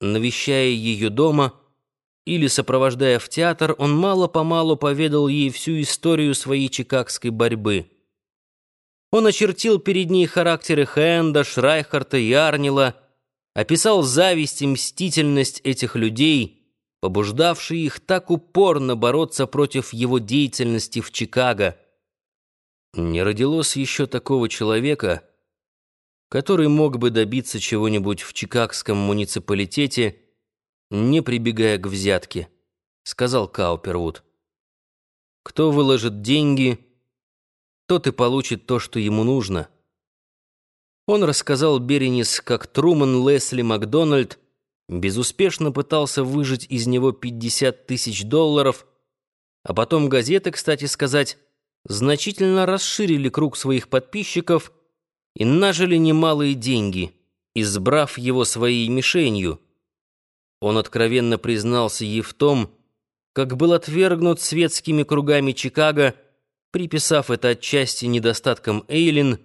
Навещая ее дома или сопровождая в театр, он мало-помалу поведал ей всю историю своей чикагской борьбы. Он очертил перед ней характеры Хенда, Шрайхарта и Арнила, описал зависть и мстительность этих людей, побуждавшие их так упорно бороться против его деятельности в Чикаго. Не родилось еще такого человека, который мог бы добиться чего-нибудь в чикагском муниципалитете, не прибегая к взятке, сказал Каупервуд. Кто выложит деньги, тот и получит то, что ему нужно. Он рассказал Беренис, как Труман Лесли Макдональд безуспешно пытался выжить из него 50 тысяч долларов, а потом газеты, кстати сказать, значительно расширили круг своих подписчиков и нажили немалые деньги, избрав его своей мишенью. Он откровенно признался ей в том, как был отвергнут светскими кругами Чикаго, приписав это отчасти недостаткам Эйлин,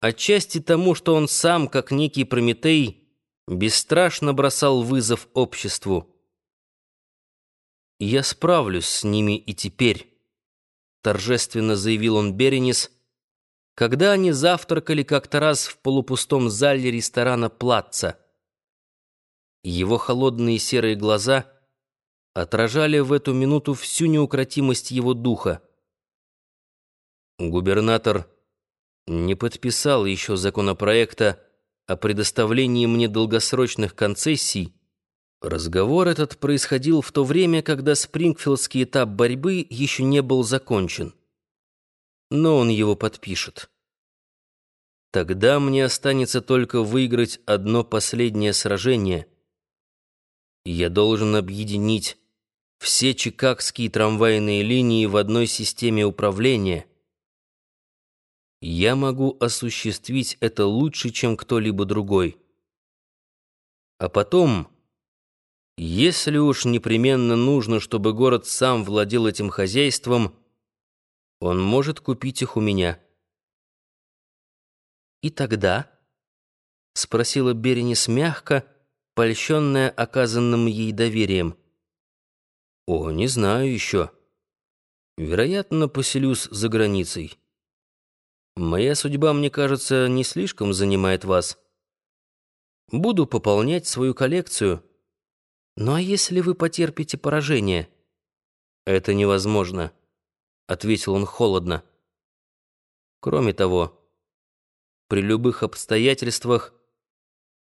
отчасти тому, что он сам, как некий Прометей, бесстрашно бросал вызов обществу. «Я справлюсь с ними и теперь», — торжественно заявил он Беренис, когда они завтракали как-то раз в полупустом зале ресторана «Платца». Его холодные серые глаза отражали в эту минуту всю неукротимость его духа. Губернатор не подписал еще законопроекта о предоставлении мне долгосрочных концессий, разговор этот происходил в то время, когда спрингфилдский этап борьбы еще не был закончен но он его подпишет. Тогда мне останется только выиграть одно последнее сражение. Я должен объединить все чикагские трамвайные линии в одной системе управления. Я могу осуществить это лучше, чем кто-либо другой. А потом, если уж непременно нужно, чтобы город сам владел этим хозяйством, он может купить их у меня. И тогда, спросила Беренис мягко, польщенная оказанным ей доверием. О, не знаю еще. Вероятно, поселюсь за границей. Моя судьба, мне кажется, не слишком занимает вас. Буду пополнять свою коллекцию. Ну а если вы потерпите поражение? Это невозможно ответил он холодно. Кроме того, при любых обстоятельствах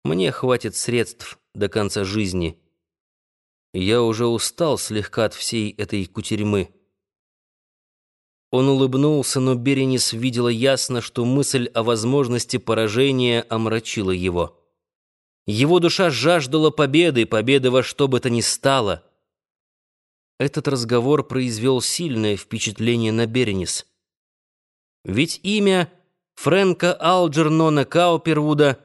мне хватит средств до конца жизни. Я уже устал слегка от всей этой кутерьмы. Он улыбнулся, но Беренис видела ясно, что мысль о возможности поражения омрачила его. Его душа жаждала победы, победы во что бы то ни стало — этот разговор произвел сильное впечатление на Беренис. Ведь имя Фрэнка Алджернона Каупервуда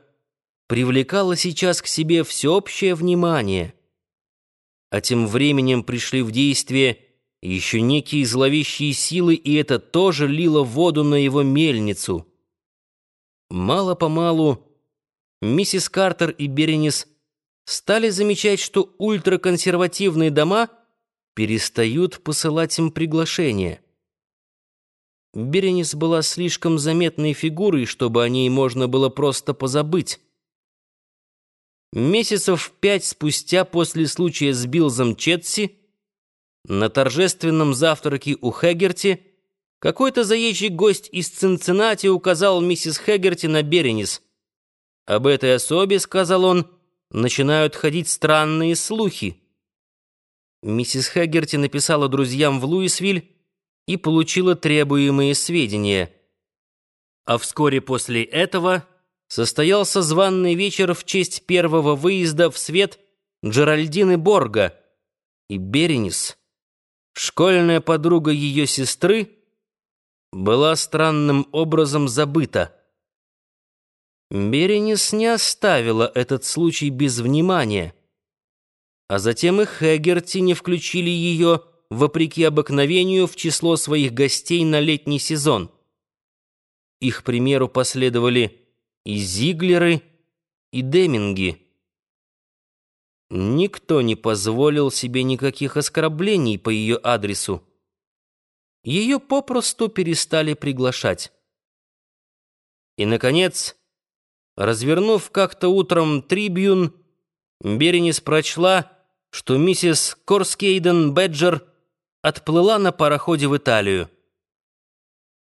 привлекало сейчас к себе всеобщее внимание. А тем временем пришли в действие еще некие зловещие силы, и это тоже лило воду на его мельницу. Мало-помалу миссис Картер и Беренис стали замечать, что ультраконсервативные дома — перестают посылать им приглашения. Беренис была слишком заметной фигурой, чтобы о ней можно было просто позабыть. Месяцев пять спустя после случая с Билзом Четси на торжественном завтраке у Хэггерти какой-то заезжий гость из Цинциннати указал миссис Хэггерти на Беренис. «Об этой особе, — сказал он, — начинают ходить странные слухи». Миссис Хэггерти написала друзьям в Луисвиль и получила требуемые сведения. А вскоре после этого состоялся званный вечер в честь первого выезда в свет Джеральдины Борга, и Беренис, школьная подруга ее сестры, была странным образом забыта. Беренис не оставила этот случай без внимания а затем и Хэггерти не включили ее, вопреки обыкновению, в число своих гостей на летний сезон. Их примеру последовали и Зиглеры, и Деминги. Никто не позволил себе никаких оскорблений по ее адресу. Ее попросту перестали приглашать. И, наконец, развернув как-то утром трибюн, Беренис прочла, что миссис Корскейден Беджер отплыла на пароходе в Италию.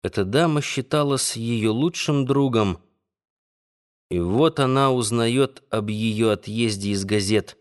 Эта дама считалась ее лучшим другом. И вот она узнает об ее отъезде из газет.